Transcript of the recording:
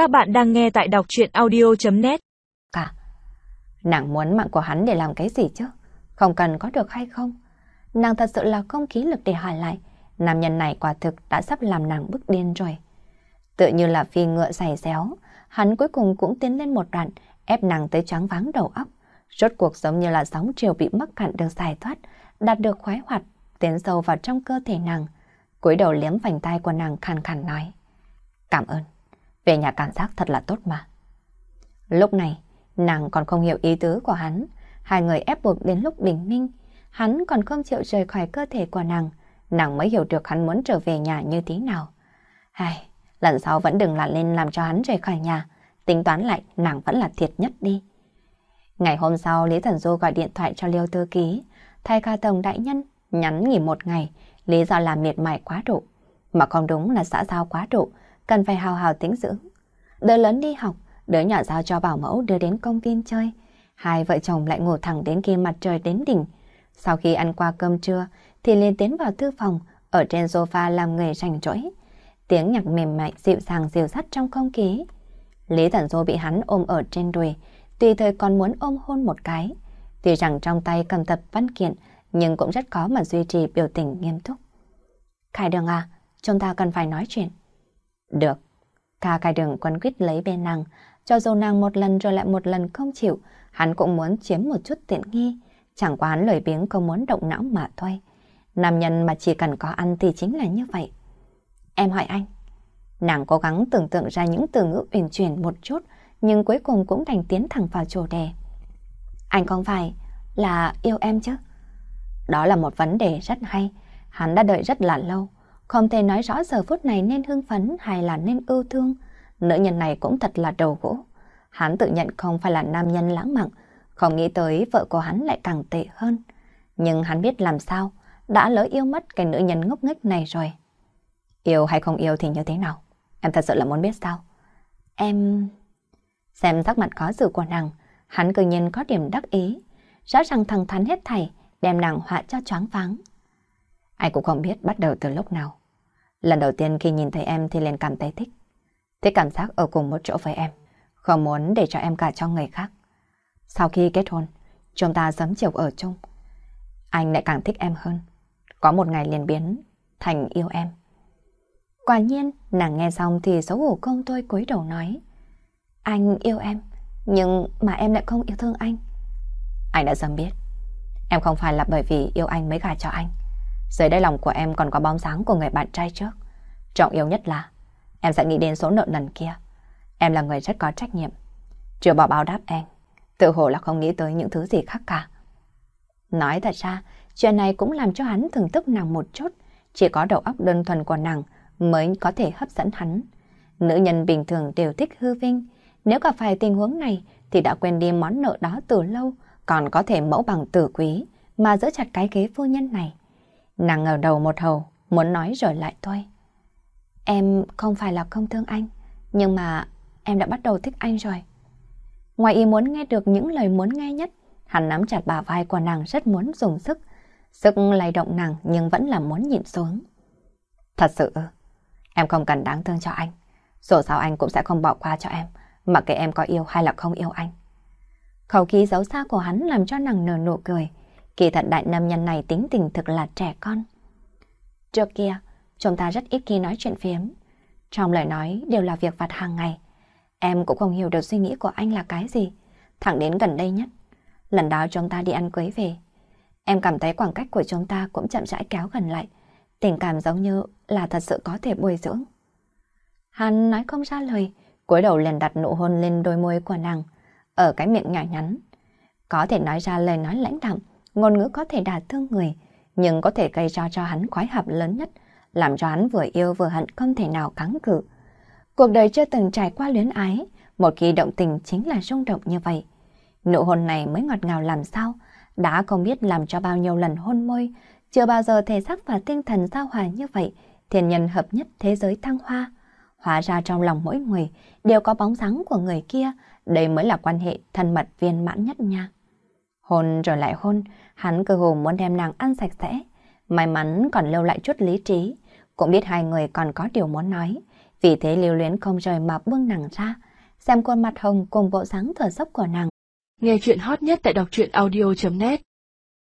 Các bạn đang nghe tại đọc chuyện audio.net Cả. Nàng muốn mạng của hắn để làm cái gì chứ? Không cần có được hay không? Nàng thật sự là không khí lực để hỏi lại. Nam nhân này quả thực đã sắp làm nàng bức điên rồi. Tự như là phi ngựa giày xéo, hắn cuối cùng cũng tiến lên một đoạn, ép nàng tới choáng váng đầu óc. Rốt cuộc giống như là sóng chiều bị mắc cạn được giải thoát, đạt được khoái hoạt, tiến sâu vào trong cơ thể nàng. cúi đầu liếm vành tay của nàng khàn khàn nói. Cảm ơn. Về nhà cảm giác thật là tốt mà. Lúc này, nàng còn không hiểu ý tứ của hắn. Hai người ép buộc đến lúc bình minh. Hắn còn không chịu rời khỏi cơ thể của nàng. Nàng mới hiểu được hắn muốn trở về nhà như thế nào. Ai, lần sau vẫn đừng là lên làm cho hắn rời khỏi nhà. Tính toán lại, nàng vẫn là thiệt nhất đi. Ngày hôm sau, Lý Thần Du gọi điện thoại cho Liêu Tư Ký. Thay ca tổng đại nhân, nhắn nghỉ một ngày, lý do là miệt mài quá độ. Mà không đúng là xã giao quá độ, cần phải hào hào tĩnh dưỡng. Đứa lớn đi học, đứa nhỏ giao cho bảo mẫu đưa đến công viên chơi. Hai vợ chồng lại ngủ thẳng đến khi mặt trời đến đỉnh. Sau khi ăn qua cơm trưa, thì liền tiến vào thư phòng, ở trên sofa làm người rảnh rỗi. Tiếng nhạc mềm mại dịu dàng dịu dắt trong không khí. Lý Thần Du bị hắn ôm ở trên đùi, tùy thời còn muốn ôm hôn một cái. Tuy rằng trong tay cầm tập văn kiện, nhưng cũng rất khó mà duy trì biểu tình nghiêm túc. Khải Đường à, chúng ta cần phải nói chuyện. Được. Ca cài đường quấn quýt lấy bên nàng, cho dù nàng một lần rồi lại một lần không chịu, hắn cũng muốn chiếm một chút tiện nghi, chẳng qua hắn lời biếng không muốn động não mà thôi. Nam nhân mà chỉ cần có ăn thì chính là như vậy. Em hỏi anh. Nàng cố gắng tưởng tượng ra những từ ngữ uyển chuyển một chút, nhưng cuối cùng cũng thành tiến thẳng vào chủ đề. Anh không phải là yêu em chứ? Đó là một vấn đề rất hay, hắn đã đợi rất là lâu. Không thể nói rõ giờ phút này nên hưng phấn hay là nên ưu thương. Nữ nhân này cũng thật là đầu gỗ. Hắn tự nhận không phải là nam nhân lãng mạn, không nghĩ tới vợ của hắn lại càng tệ hơn. Nhưng hắn biết làm sao, đã lỡ yêu mất cái nữ nhân ngốc nghếch này rồi. Yêu hay không yêu thì như thế nào? Em thật sự là muốn biết sao? Em... Xem sắc mặt khó xử của nàng, hắn tự nhiên có điểm đắc ý. Rõ ràng thằng thắn hết thảy, đem nàng họa cho choáng váng. Ai cũng không biết bắt đầu từ lúc nào. Lần đầu tiên khi nhìn thấy em thì liền cảm thấy thích. Thích cảm giác ở cùng một chỗ với em. Không muốn để cho em cả cho người khác. Sau khi kết hôn, chúng ta sớm chiều ở chung. Anh lại càng thích em hơn. Có một ngày liền biến thành yêu em. Quả nhiên, nàng nghe xong thì xấu hổ không tôi cúi đầu nói. Anh yêu em, nhưng mà em lại không yêu thương anh. Anh đã dám biết. Em không phải là bởi vì yêu anh mới gả cho anh. Dưới đáy lòng của em còn có bóng dáng của người bạn trai trước. Trọng yếu nhất là em sẽ nghĩ đến số nợ nần kia. Em là người rất có trách nhiệm. Chưa bỏ báo đáp em. Tự hồ là không nghĩ tới những thứ gì khác cả. Nói thật ra, chuyện này cũng làm cho hắn thưởng thức nàng một chút. Chỉ có đầu óc đơn thuần của nàng mới có thể hấp dẫn hắn. Nữ nhân bình thường đều thích hư vinh. Nếu gặp phải tình huống này thì đã quên đi món nợ đó từ lâu, còn có thể mẫu bằng tử quý mà giữ chặt cái ghế phu nhân này. Nàng ngờ đầu một hầu, muốn nói rồi lại thôi. Em không phải là không thương anh, nhưng mà em đã bắt đầu thích anh rồi. Ngoài ý muốn nghe được những lời muốn nghe nhất, hắn nắm chặt bà vai của nàng rất muốn dùng sức. Sức lay động nàng nhưng vẫn là muốn nhịn xuống. Thật sự, em không cần đáng thương cho anh. Dù sao anh cũng sẽ không bỏ qua cho em, mặc kệ em có yêu hay là không yêu anh. Khẩu khí giấu xa của hắn làm cho nàng nở nụ cười. Kỳ thật đại nam nhân này tính tình thực là trẻ con. Trước kia, chúng ta rất ít khi nói chuyện phiếm. Trong lời nói đều là việc vặt hàng ngày. Em cũng không hiểu được suy nghĩ của anh là cái gì. Thẳng đến gần đây nhất. Lần đó chúng ta đi ăn cưới về. Em cảm thấy khoảng cách của chúng ta cũng chậm rãi kéo gần lại. Tình cảm giống như là thật sự có thể bồi dưỡng. Hắn nói không ra lời, cúi đầu liền đặt nụ hôn lên đôi môi của nàng, ở cái miệng nhỏ nhắn. Có thể nói ra lời nói lãnh đạm, ngôn ngữ có thể đả thương người, nhưng có thể gây ra cho hắn khoái hợp lớn nhất, làm cho hắn vừa yêu vừa hận không thể nào kháng cự. Cuộc đời chưa từng trải qua luyến ái, một khi động tình chính là rung động như vậy. Nụ hôn này mới ngọt ngào làm sao, đã không biết làm cho bao nhiêu lần hôn môi, chưa bao giờ thể xác và tinh thần giao hòa như vậy, thiên nhân hợp nhất thế giới thăng hoa. Hóa ra trong lòng mỗi người đều có bóng dáng của người kia, đây mới là quan hệ thân mật viên mãn nhất nha. Hôn rồi lại hôn, hắn cơ hồ muốn đem nàng ăn sạch sẽ. May mắn còn lưu lại chút lý trí, cũng biết hai người còn có điều muốn nói. Vì thế lưu luyến không rời mà buông nàng ra, xem khuôn mặt hồng cùng bộ dáng thở dốc của nàng. Nghe chuyện hot nhất tại đọc truyện audio.net